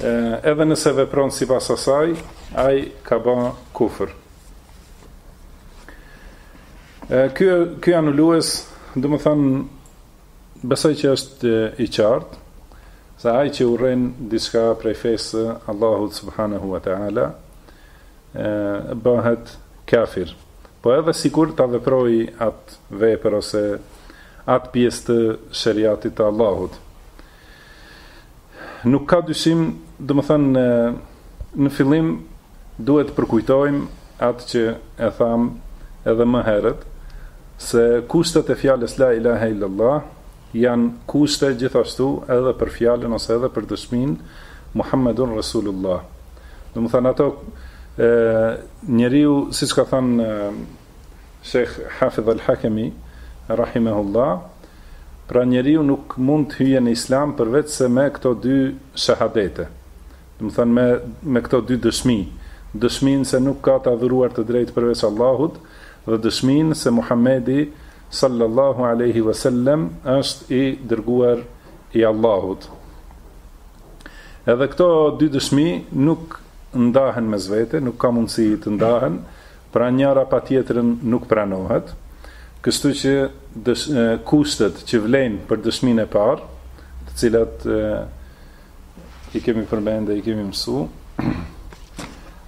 edhe nëse vepron sipas asaj, ai ka ba kufër. Kjo, kjo anullues, domethënë, besoj që është i qartë, se ai që urren diçka prej fesë Allahut subhanahu wa ta'ala, bëhet kafir. Po edhe sikur ta veprojë atë vepër ose atë pjesë të sheriatit të Allahut. Nuk ka dyshim, domethënë në në fillim duhet të përkujtojmë atë që e thamë edhe më herët, se kushtet e fjalës la ilahe illallah janë kushte gjithashtu edhe për fjalën ose edhe për dëshminë Muhammedun Rasulullah. Domethënë ato e, njeriu, siç ka thënë Shejh Hafidh al-Hakemi, rahimehullah, Pra njeriu nuk mund të hyjë në Islam përveçse me këto dy shahadete, domethënë me me këto dy dëshmi, dëshminë se nuk ka të adhuruar të drejtë përveç Allahut dhe dëshminë se Muhamedi, sallallahu alejhi ve sellem, është i dërguar i Allahut. Edhe këto dy dëshmi nuk ndahen mes vete, nuk ka mundësi të ndahen, Pra njëra pa tjetrën nuk pranohet, kështu që kushtet që vlejnë për dëshminë e parë, të cilat i kemi përmend dhe i kemi mësu,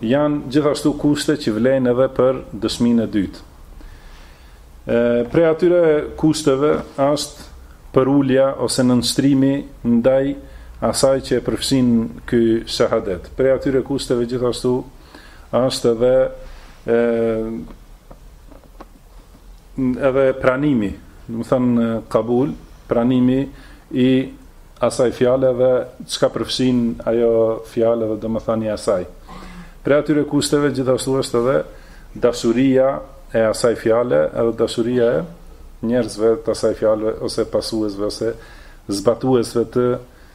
janë gjithashtu kushte që vlejnë edhe për dëshminë e dytë. Prej atyre kushteve është përulja ose nënështrimi ndaj asaj që e përfshin ky shahadet. Prej atyre kushteve gjithashtu Është edhe e, edhe pranimi, domethënë kabul, pranimi i asaj fjale dhe çka përfshin ajo fjalë dhe domethënia e asaj. Prej atyre kushteve gjithashtu është edhe dashuria e asaj fjale, edhe dashuria e njerëzve të asaj fjale ose pasuesve ose zbatuesve të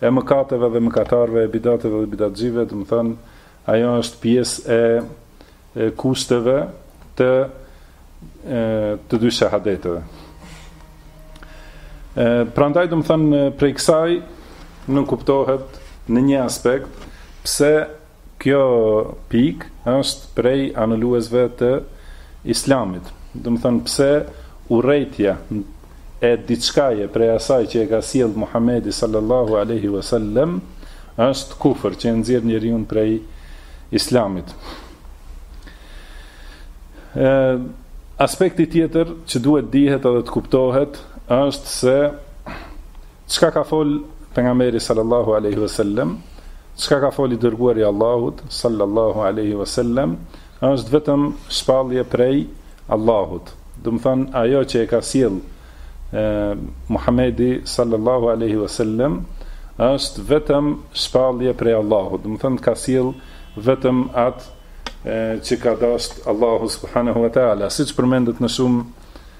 e mëkateve dhe mëkatarëve, e bidateve dhe bidatxhive, domethënë, ajo është pjesë e kushteve të të dy shahadetëve. Prandaj domethënë prej kësaj nuk kuptohet në një aspekt pse Kjo pikë është prej anuluesve të Islamit. Domethënë pse urrejtja e diçkaje prej asaj që e ka sjellë Muhamedi sallallahu alejhi ve sellem është kufër që e nxjerr njeriun prej Islamit. Aspekti tjetër që duhet të dihet edhe të kuptohet është se Çka ka fol Pejgamberi sallallahu alejhi ve sellem, çka ka fol i dërguari i Allahut sallallahu alejhi ve sellem, është vetëm shpallje prej Allahut. Domethënë ajo që e ka sjell Muhamedi sallallahu alejhi ve sellem është vetëm shpallje prej Allahut. Domethënë ka sjell vetëm atë që ka dashtë Allahu subhanahu wa taala, siç përmendet në shumë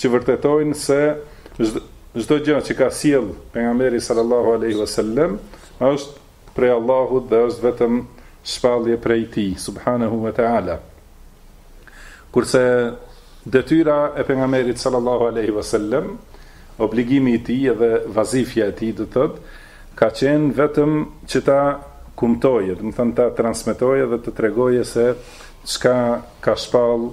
që vërtetojnë se çdo gjë që ka sjell pejgamberi sallallahu alaihi wasallam është prej Allahut dhe është vetëm shpallje prej tij subhanahu wa taala kurse detyra e pejgamberit sallallahu alaihi wasallam obligimi i tij dhe vazifja e tij do të thotë ka qenë vetëm që ta kumtojë, domethënë ta transmetojë dhe të tregojë se çka ka shpall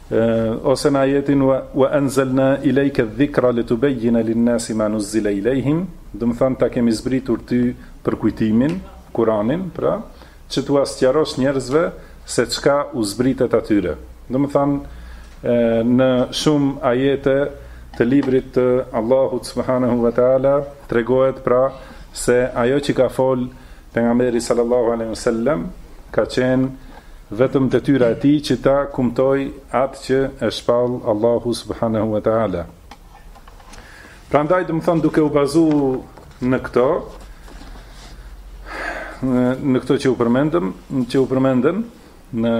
Ose në ajetin Wa anzalna ilejke dhikra li tubejjine lin nasi ma nuzzile ilejhim, domethanë ta kemi zbritur ty përkujtimin, Kuranin, pra, që t'ua sqarosh njerëzve se çka u zbritet atyre. Domethanë në shumë ajete të librit të Allahut subhanahu wa taala tregohet pra se ajo që ka fol Pejgamberi sallallahu alejhi ve sellem ka qenë vetëm detyra e tij që ta kumtojë atë që e shpall Allahu subhanahu wa taala. Prandaj domethonë duke u bazu në këto në këto që u përmendëm, që u përmendën në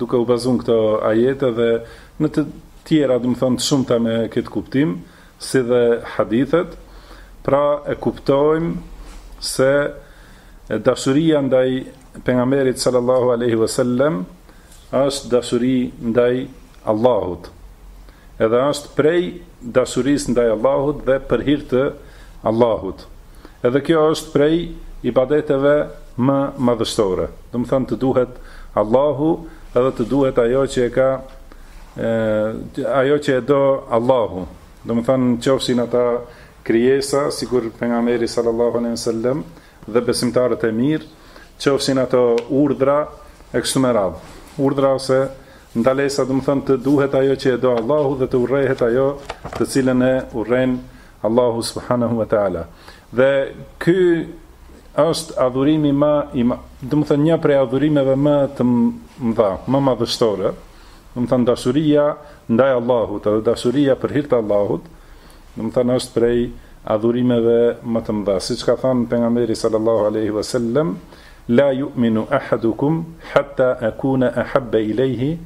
duke u bazu në këto ajete dhe në të tjera, domethonë të shumta me këtë kuptim, si dhe hadithet, pra e kuptojmë se dashuria ndaj pejgamberit sallallahu alaihi wasallam është dashuri ndaj Allahut. Edhe është prej dashurisë ndaj Allahut dhe për hir të Allahut. Edhe kjo është prej ibadeteve më madhështore. Domethanë të duhet Allahu edhe të duhet ajo që e ka ajo që e do Allahu. Domethonë qofshin ata krijesa, sikur pejgamberi sallallahu alejhi ve sellem, dhe besimtarët e mirë, qofshin ato urdhra e kështu me radhë. Urdhra ose ndalesa, domethonë të duhet ajo që e do Allahu dhe të urrehet ajo të cilën e urren Allahu subhanahu wa taala. Dhe ky është adhurimi më i më, domethënë një prej adhurimeve më të mëdha, më madhështore. Domethënë dashuria ndaj Allahut, edhe dashuria për hir të Allahut, domethënë është prej adhurimeve më të mëdha. Siç ka thënë pejgamberi sallallahu alaihi wasallam, la yu'minu ahadukum hatta akuna ahabba ilayhi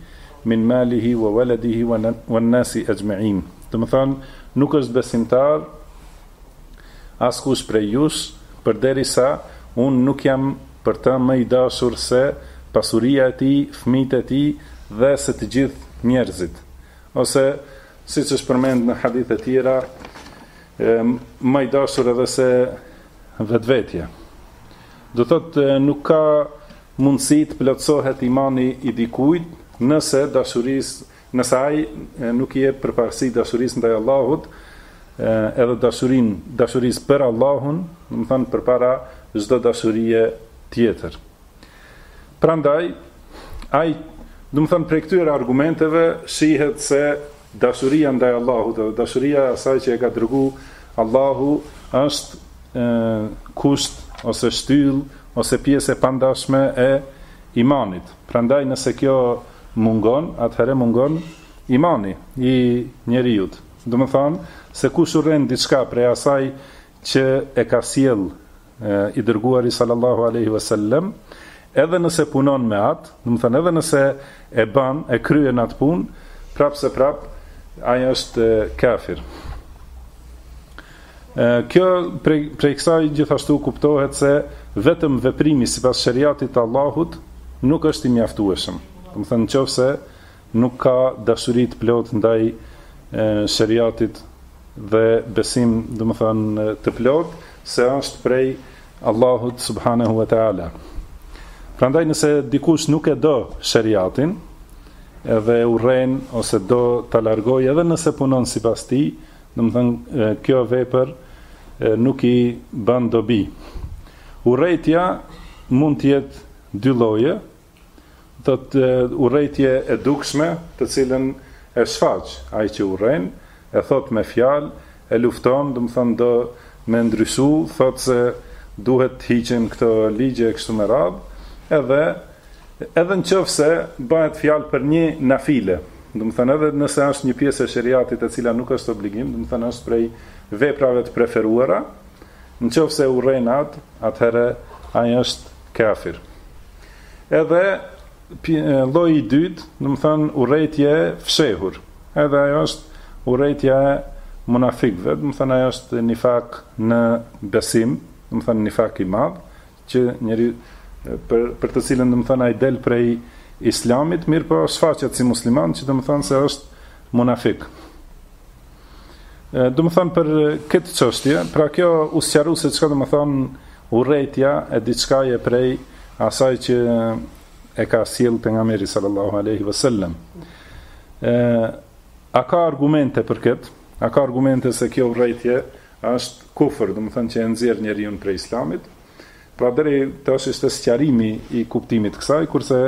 min malihi wa waladihi wan nasi ajma'in domethanë nuk është besimtar askush prej jush përderisa unë nuk jam për të më i dashur se pasuria e tij fëmijët e tij dhe se të gjithë njerëzit ose siç është përmend në hadithe tjera më i dashur edhe se vetvetja do thotë nuk ka mundësi të plotësohet imani i dikujt nëse dashurisë nëse ai nuk i jep përparësi dashurisë ndaj Allahut edhe dashurinë dashurisë për Allahun domethanë përpara çdo dashurie tjetër prandaj ai domethanë prej këtyre argumenteve shihet se dashuria ndaj Allahut edhe dashuria e asaj që e ka dërguar Allahu është kusht ose shtyllë ose pjesë e pandashme e imanit. Prandaj nëse kjo mungon, atëherë mungon imani i njeriut. Domethanë, se kush urren diçka prej asaj që e ka sjell i dërguari sallallahu aleyhi vësallem, edhe nëse punon me atë, domethanë, edhe nëse e ban, e kryen atë punë, prapë se prapë, ai është kafir. Kjo prej prej kësaj gjithashtu kuptohet se vetëm veprimi sipas sheriatit të Allahut nuk është i mjaftueshëm. Domethënë nëse nuk ka dashuri të plotë ndaj sheriatit dhe besim, domethënë të plotë se është prej Allahut subhanehu ve teala. Prandaj nëse dikush nuk e do sheriatin dhe e urren ose do ta largojë edhe nëse punon sipas tij, Domethanë kjo vepër nuk i ban dobi. Urrejtja mund të jetë dy lloje, thotë urrejtje e dukshme, të cilën e shfaq ai që urren, e thotë me fjalë, e lufton, domethanë do me ndryshu, thotë se duhet të hiqen këto ligje e kështu me radhë, edhe, Edhe në qoftë se bahet fjalë për një nafile, domethanë edhe nëse është një pjesë e sheriatit e cila nuk është obligim, domethanë është prej veprave të preferuara, në qoftë se urren atë, atëherë ai është kafir. Edhe lloji i dytë, domethanë urrejtje e fshehur, edhe ajo është urrejtja e munafikëve, domethanë ajo është nifak në besim, domethanë nifak i madh, që njeri për për të cilën domethënë ai del prej Islamit, mirëpo shfaqet si musliman, që domethënë se është munafik. Domethënë për këtë çështje, pra kjo u sqaru se çka domethënë urrejtja e diçkaje prej asaj që e ka sjell Pejgamberi sallallahu aleyhi ve sellem. A ka argumente për këtë? A ka argumente se kjo urrejtje është kufër, domethënë që e nxjerr njeriun prej Islamit. Pra deri tash ishte sqarimi i kuptimit të kësaj, kurse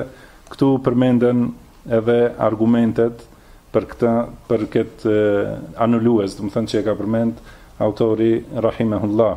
këtu përmenden edhe argumentet për këtë për këtë anulues, domethënë që e ka përmend autori rahimahullah.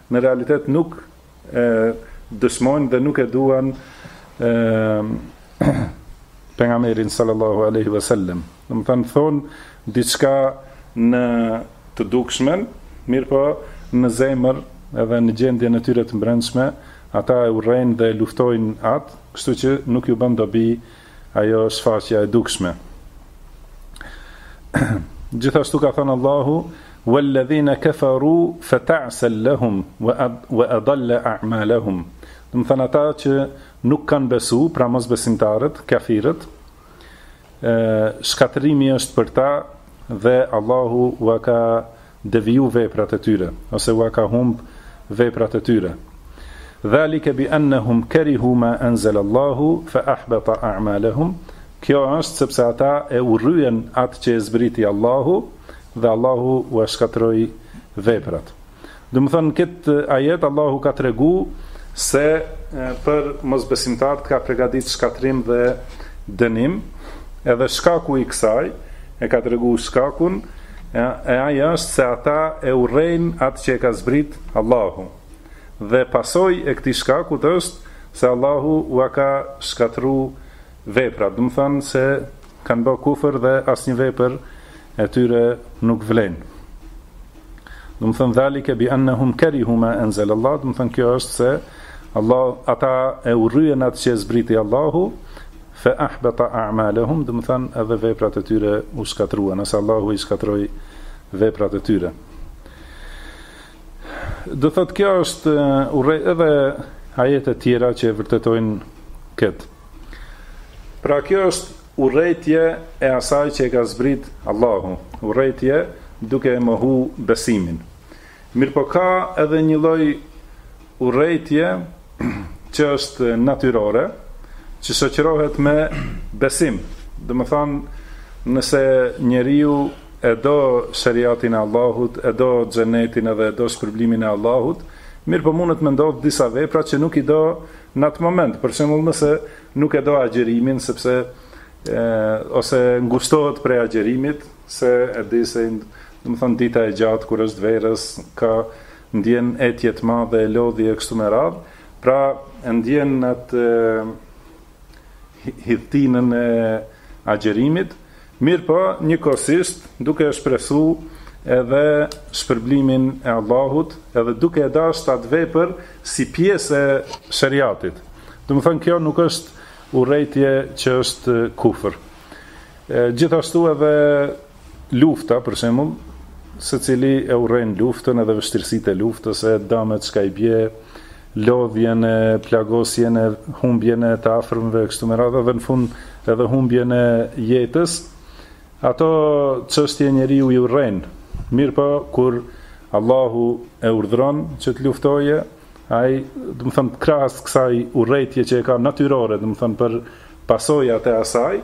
Në realitet nuk e dëshmojnë dhe nuk e duan e, Pejgamberin sallallahu aleyhi ve sellem. Domethënë thonë diçka në të dukshmen, mirëpo në zemër edhe në gjendjen e tyre të mbrendshme, ata e urrejnë dhe e luftojnë atë, kështu që nuk ju bën dobi ajo shfaqja e dukshme. Gjithashtu ka thënë Allahu, "Walladhina kafaru fata'sal lahum wa adalla a'malahum." Domethënë ata që nuk kanë besu, pra mosbesimtarët, kafirët, shkatërrimi është për ta dhe Allahu ua ka deviju veprat e tyre, ose ua ka humb veprat e tyre. Dhalike bi ennehum kerihu ma enzele Allahu fe ahbeta a'malehum, kjo është sepse ata e urryen atë që e zbriti Allahu dhe Allahu ua shkatërroi veprat. Domethënë në këtë ajet Allahu ka tregu se për mosbesimtarët ka përgatitur shkatërrim dhe dënim, edhe shkaku i kësaj e ka tregu shkakun E ai është se ata e urrejnë atë që e ka zbrit Allahu. Dhe pasojë e këtij shkakut është se Allahu ua ka shkatërru veprat, domethënë se kanë bë kufër dhe asnjë vepër e tyre nuk vlen. Domethënë dhalike bi annahum karihu ma anzal Allah, domethënë kjo është se Allah ata e urryen atë që e zbriti Allahu Fe ahbata a'malahum, domethënë edhe veprat e tyre u shkatërruan, ose Allahu i shkatërroi veprat e tyre. Do thotë kjo është urre edhe ajete të tjera që e vërtetojnë këtë. Pra kjo është urrejtje e asaj që e ka zbrit Allahu, urrejtje duke e mohu besimin. Mirëpo ka edhe një lloj urrejtje që është natyrore, që shoqërohet me besim. Domethanë, nëse njeriu e do sheriatin e Allahut, e do xhenetin edhe e do shpërblimin e Allahut, mirëpo mundet me ndodhë disa vepra që nuk i do në atë moment. Për shembull nëse nuk e do agjerimin, sepse e, ose ngushtohet prej agjerimit, se e di se Domethënë dita e gjatë kur është verës ka ndjen etjet madhe e lodhje e kështu me radhë, pra e ndjen atë hidhtinën e agjerimit, mirëpo njëkohësisht duke e shpresu edhe shpërblimin e Allahut edhe duke e dashtë atë vepër si pjesë e sheriatit. Domethënë kjo nuk është urrejtje që është kufër. Gjithashtu edhe Lufta, për shembull, secili e urren luftën edhe vështirësitë e luftës e damet çka i bie, lodhjen e plagosjen e humbjen e të afërmve e kështu me radhë edhe në fund edhe humbjen e jetës, ato çështje njeriu i urren, mirëpo kur Allahu e urdhëron që të luftojë, ai, domethanë, krahas kësaj urrejtje që e ka natyrore, domethanë, për pasojat e asaj,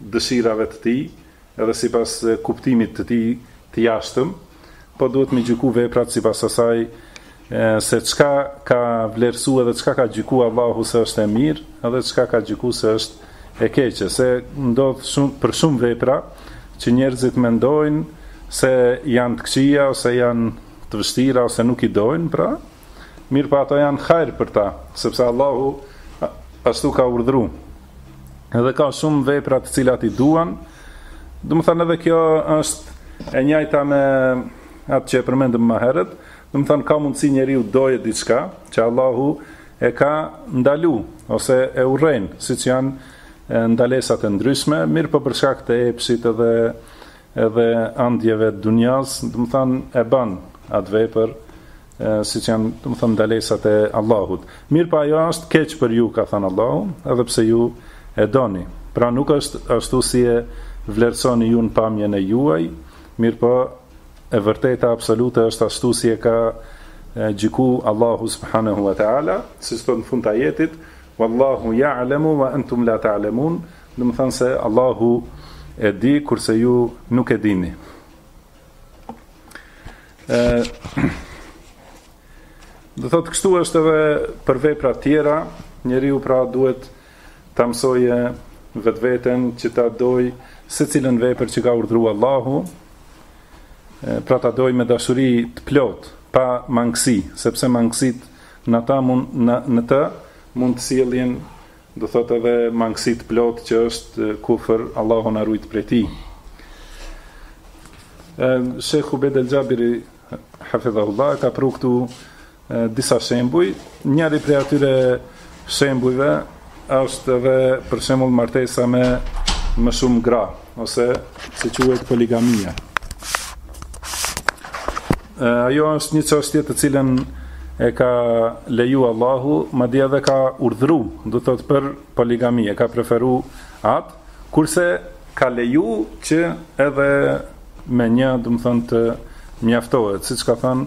dëshirave të tij dhe sipas kuptimit të tij të jashtëm, po duhet m'i gjyku veprat sipas asaj se çka ka vlerësu edhe çka ka gjyku Allahu se është e mirë dhe çka ka gjyku se është e keqe, se ndodh shumë për shumë vepra që njerëzit mendojnë se janë të këqija ose janë të vështira ose nuk i dojnë, pra Mirëpo ato janë hajr për ta, sepse Allahu ashtu ka urdhru. Edhe ka shumë vepra të cilat i duan. Domethanë edhe kjo është e njajta me atë që e përmendëm ma herët, domethanë ka mundësi njeriu doje diçka që Allahu e ka ndalu ose e urren, siç janë ndalesat e ndryshme, mirëpo për shkak të epshit edhe edhe andjeve të dunjas, domethanë e ban atë vepër, siç janë, domethanë ndalesat e Allahut. Mirëpo ajo është keq për ju, ka thënë Allahu, edhe pse ju e doni. Pra nuk është ashtu si e vlerësoni ju në pamjen e juaj, mirëpo, e vërteta absolute është ashtu si e ka gjyku Allahu subhanahu wa taala, siç thotë n'fund të ajetit, Wallahu ya'lamu wa antum la ta'lamun, domethënë se Allahu e di kurse ju nuk e dini. Ë Do thotë kështu është edhe për vepra të tjera, njeriu pra duhet ta mësojë vetveten që ta doj secilën vepër që ka urdhëruar Allahu, pra ta doj me dashuri të plot, pa mangësi, sepse mangësit Në ta mund në në të mund të sjellin do thot edhe mangësi të plot që është kufër Allahu na ruajt prej tij. Shejh Ubejd El Xhabiri hafidhahullah ka pru këtu disa shembuj, njëri prej atyre shembujve Është edhe për shembull martesa me më shumë gra ose si quhet poligamia. Ajo është një çështje të cilën e ka leju Allahu, madje edhe ka urdhëru, do thot për poligami, e ka preferu atë, kurse ka leju që edhe me një, domethonë të mjaftohet, siç ka thënë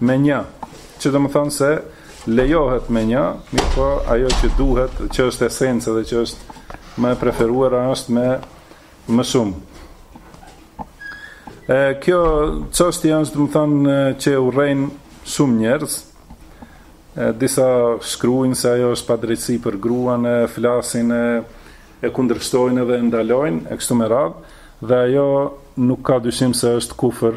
me një, që domethonë se lejohet me një, mirëpo ajo që duhet, që është esenca dhe që është më e preferuara është me më shumë. E kjo çështje është, domethonë, që urrejn shumë njerëz. E disa shkruajnë se ajo është padrejtësi për gruan, e flasin e e kundërshtojnë dhe e ndalojnë e kështu me radhë, dhe ajo nuk ka dyshim se është kufër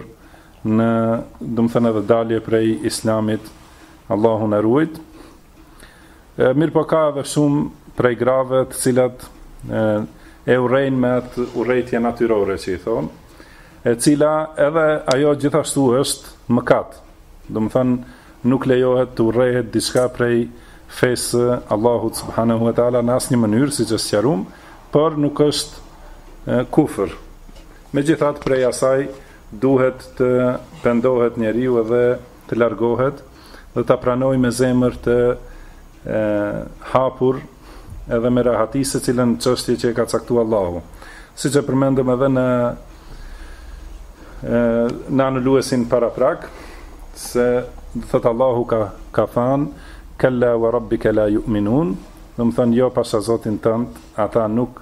në domethënë edhe dalje prej islamit Allahu na ruajt mirëpo ka edhe shumë prej grave të cilat e, e urrejnë me atë urrejtje natyrore si i thonë, e cila edhe ajo gjithashtu është mëkat. Domethënë nuk lejohet të urrehet diçka prej fesë së Allahut subhanahu wa taala në asnjë mënyrë siç e sqaruam, por nuk është kufër. Megjithatë prej asaj Duhet të pendohet njeriu dhe të largohet dhe ta pranojë me zemër të e, hapur edhe me rahati secilën çështje që e ka caktuar Allahu. Siç e përmendëm edhe në në anuluesin paraprak se do thot Allahu ka ka than kalla wa rabbika la yu'minun, domethonë jo pasha Zotin tënd, ata nuk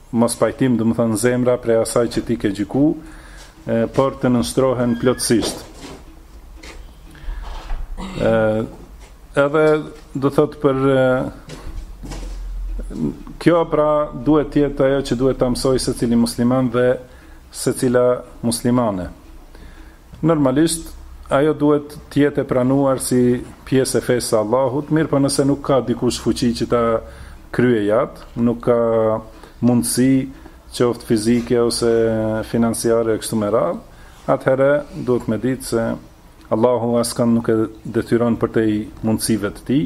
Mospajtim domethonë zemra prej asaj që ti ke gjyku, por të nënshtrohen plotësisht. Ë edhe do të thotë për kjo pra duhet të jetë ajo që duhet ta mësoj secili musliman dhe secila muslimane. Normalisht, ajo duhet të jetë e pranuar si pjesë e fesë së Allahut, mirëpo nëse nuk ka dikush fuqi që ta kryejë atë, nuk ka mundësi qoftë fizike ose financiare e kështu me radhë, atëherë duhet me ditë se Allahu askënd nuk e detyron përtej mundësive të tij,